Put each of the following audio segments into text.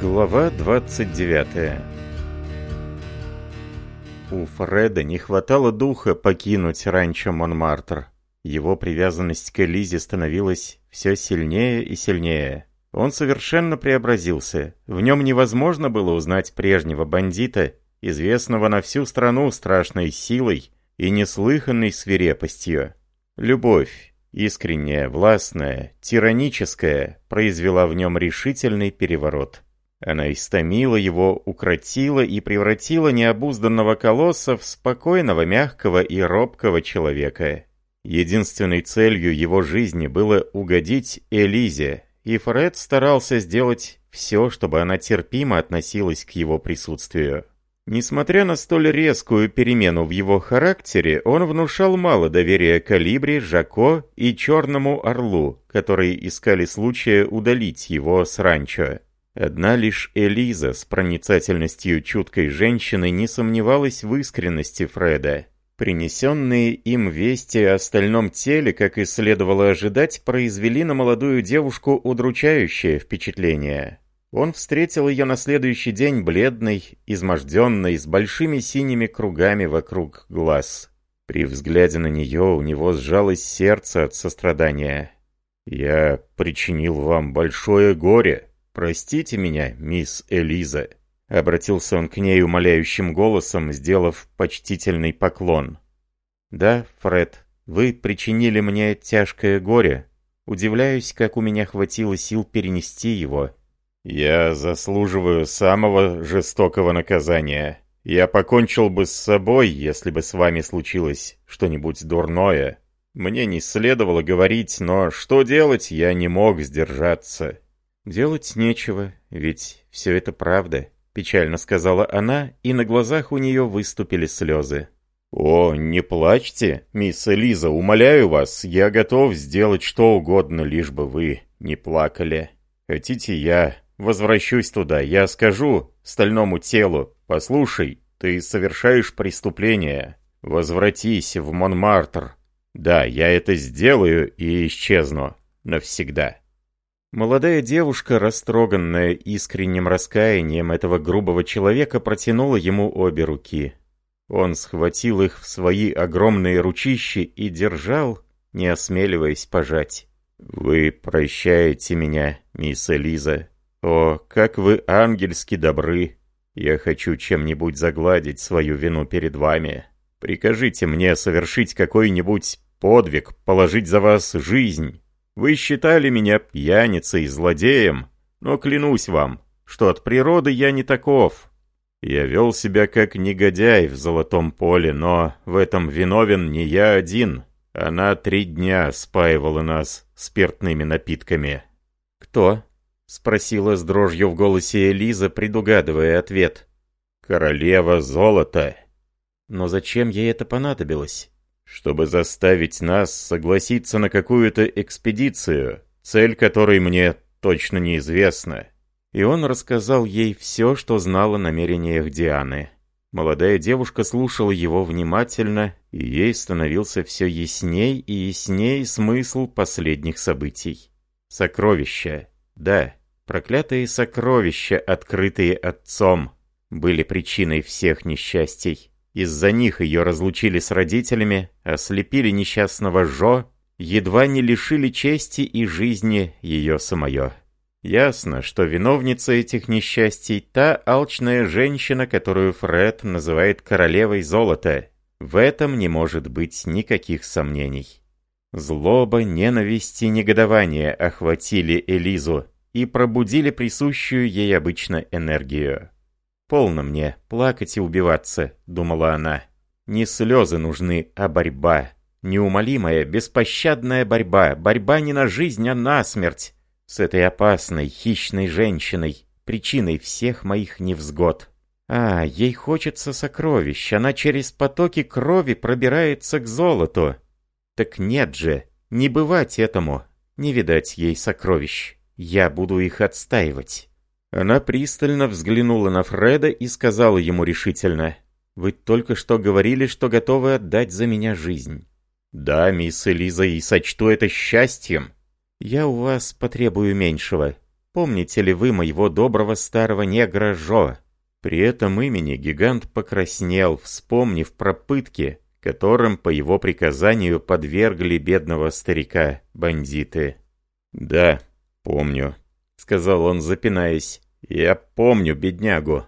Глава 29 У Фреда не хватало духа покинуть раньше Монмартр. Его привязанность к Элизе становилась все сильнее и сильнее. Он совершенно преобразился. В нем невозможно было узнать прежнего бандита, известного на всю страну страшной силой и неслыханной свирепостью. Любовь, искренняя, властная, тираническая, произвела в нем решительный переворот. Она истомила его, укротила и превратила необузданного колосса в спокойного, мягкого и робкого человека. Единственной целью его жизни было угодить Элизе, и Фред старался сделать все, чтобы она терпимо относилась к его присутствию. Несмотря на столь резкую перемену в его характере, он внушал мало доверия Калибри, Жако и Черному Орлу, которые искали случая удалить его с ранчо. Одна лишь Элиза с проницательностью чуткой женщины не сомневалась в искренности Фреда. Принесенные им вести о стальном теле, как и следовало ожидать, произвели на молодую девушку удручающее впечатление. Он встретил ее на следующий день бледной, изможденной, с большими синими кругами вокруг глаз. При взгляде на нее у него сжалось сердце от сострадания. «Я причинил вам большое горе», «Простите меня, мисс Элиза», — обратился он к ней умоляющим голосом, сделав почтительный поклон. «Да, Фред, вы причинили мне тяжкое горе. Удивляюсь, как у меня хватило сил перенести его». «Я заслуживаю самого жестокого наказания. Я покончил бы с собой, если бы с вами случилось что-нибудь дурное. Мне не следовало говорить, но что делать, я не мог сдержаться». «Делать нечего, ведь все это правда», — печально сказала она, и на глазах у нее выступили слезы. «О, не плачьте, мисс Элиза, умоляю вас, я готов сделать что угодно, лишь бы вы не плакали. Хотите, я возвращусь туда, я скажу стальному телу, послушай, ты совершаешь преступление, возвратись в Монмартр. Да, я это сделаю и исчезну навсегда». Молодая девушка, растроганная искренним раскаянием этого грубого человека, протянула ему обе руки. Он схватил их в свои огромные ручищи и держал, не осмеливаясь пожать. «Вы прощаете меня, мисс Элиза. О, как вы ангельски добры! Я хочу чем-нибудь загладить свою вину перед вами. Прикажите мне совершить какой-нибудь подвиг, положить за вас жизнь». Вы считали меня пьяницей, и злодеем, но клянусь вам, что от природы я не таков. Я вел себя как негодяй в золотом поле, но в этом виновен не я один. Она три дня спаивала нас спиртными напитками». «Кто?» — спросила с дрожью в голосе Элиза, предугадывая ответ. «Королева золота». «Но зачем ей это понадобилось?» чтобы заставить нас согласиться на какую-то экспедицию, цель которой мне точно неизвестна». И он рассказал ей все, что знал о намерениях Дианы. Молодая девушка слушала его внимательно, и ей становился все ясней и ясней смысл последних событий. Сокровища. Да, проклятые сокровища, открытые отцом, были причиной всех несчастий. Из-за них ее разлучили с родителями, ослепили несчастного Жо, едва не лишили чести и жизни ее самое. Ясно, что виновница этих несчастий – та алчная женщина, которую Фред называет королевой золота. В этом не может быть никаких сомнений. Злоба, ненависть и негодование охватили Элизу и пробудили присущую ей обычно энергию. «Полно мне плакать и убиваться», — думала она. «Не слезы нужны, а борьба. Неумолимая, беспощадная борьба. Борьба не на жизнь, а на смерть. С этой опасной, хищной женщиной, причиной всех моих невзгод». А, ей хочется сокровищ, она через потоки крови пробирается к золоту. Так нет же, не бывать этому, не видать ей сокровищ. Я буду их отстаивать. Она пристально взглянула на Фреда и сказала ему решительно. «Вы только что говорили, что готовы отдать за меня жизнь». «Да, мисс Элиза, и сочту это счастьем». «Я у вас потребую меньшего. Помните ли вы моего доброго старого негра Жо?» При этом имени гигант покраснел, вспомнив про пытки, которым по его приказанию подвергли бедного старика бандиты. «Да, помню», — сказал он, запинаясь. «Я помню беднягу».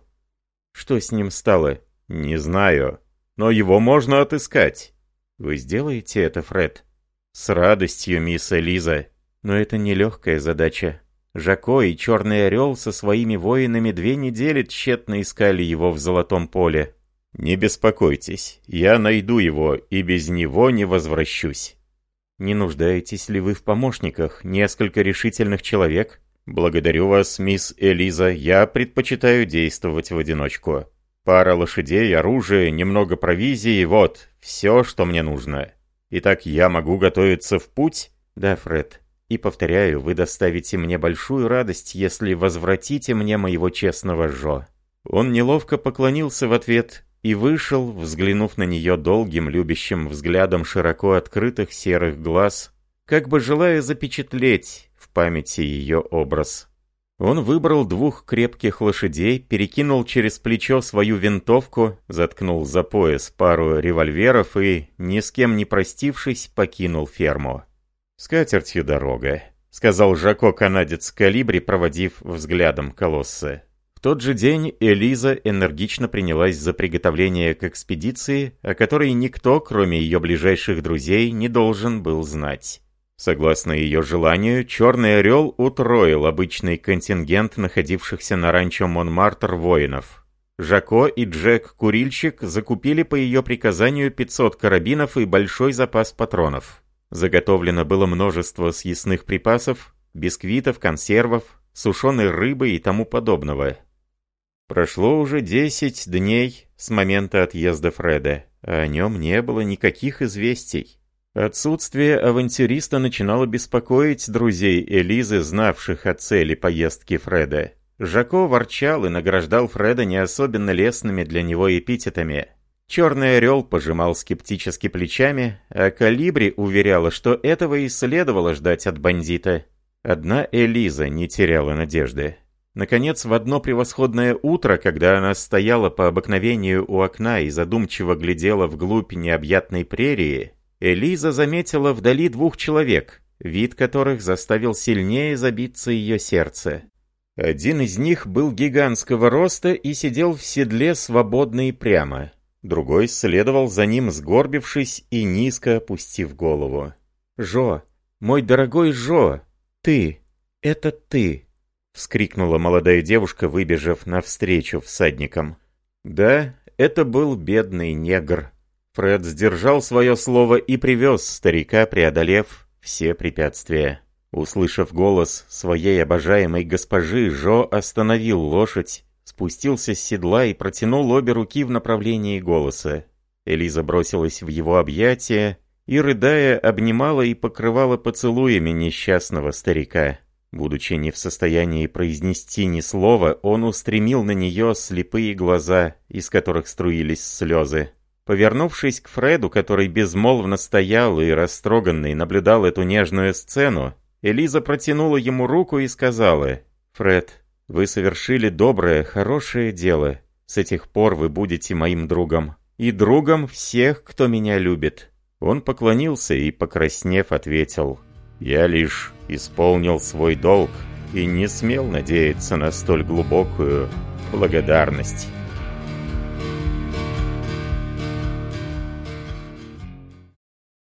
«Что с ним стало?» «Не знаю. Но его можно отыскать». «Вы сделаете это, Фред?» «С радостью, мисс Элиза. Но это нелегкая задача. Жако и Черный Орел со своими воинами две недели тщетно искали его в Золотом поле». «Не беспокойтесь, я найду его и без него не возвращусь». «Не нуждаетесь ли вы в помощниках, несколько решительных человек?» «Благодарю вас, мисс Элиза, я предпочитаю действовать в одиночку. Пара лошадей, оружие, немного провизии, вот, все, что мне нужно. Итак, я могу готовиться в путь?» «Да, Фред. И повторяю, вы доставите мне большую радость, если возвратите мне моего честного Жо». Он неловко поклонился в ответ и вышел, взглянув на нее долгим любящим взглядом широко открытых серых глаз, как бы желая запечатлеть памяти ее образ. Он выбрал двух крепких лошадей, перекинул через плечо свою винтовку, заткнул за пояс пару револьверов и, ни с кем не простившись, покинул ферму. «С катертью дорога», — сказал Жако-канадец Калибри, проводив взглядом колоссы. В тот же день Элиза энергично принялась за приготовление к экспедиции, о которой никто, кроме ее ближайших друзей, не должен был знать. Согласно ее желанию, «Черный орел» утроил обычный контингент находившихся на ранчо Монмартр воинов. Жако и Джек Курильщик закупили по ее приказанию 500 карабинов и большой запас патронов. Заготовлено было множество съестных припасов, бисквитов, консервов, сушеной рыбы и тому подобного. Прошло уже 10 дней с момента отъезда Фреда, а о нем не было никаких известий. Отсутствие авантюриста начинало беспокоить друзей Элизы, знавших о цели поездки Фреда. Жако ворчал и награждал Фреда не особенно лестными для него эпитетами. Черный орел пожимал скептически плечами, а Калибри уверяла, что этого и следовало ждать от бандита. Одна Элиза не теряла надежды. Наконец, в одно превосходное утро, когда она стояла по обыкновению у окна и задумчиво глядела вглубь необъятной прерии, Элиза заметила вдали двух человек, вид которых заставил сильнее забиться ее сердце. Один из них был гигантского роста и сидел в седле свободно и прямо. Другой следовал за ним, сгорбившись и низко опустив голову. «Жо! Мой дорогой Жо! Ты! Это ты!» — вскрикнула молодая девушка, выбежав навстречу всадникам. «Да, это был бедный негр», Фред сдержал свое слово и привез старика, преодолев все препятствия. Услышав голос своей обожаемой госпожи, Жо остановил лошадь, спустился с седла и протянул обе руки в направлении голоса. Элиза бросилась в его объятия и, рыдая, обнимала и покрывала поцелуями несчастного старика. Будучи не в состоянии произнести ни слова, он устремил на нее слепые глаза, из которых струились слезы. Повернувшись к Фреду, который безмолвно стоял и растроганный наблюдал эту нежную сцену, Элиза протянула ему руку и сказала, «Фред, вы совершили доброе, хорошее дело. С этих пор вы будете моим другом. И другом всех, кто меня любит». Он поклонился и, покраснев, ответил, «Я лишь исполнил свой долг и не смел надеяться на столь глубокую благодарность».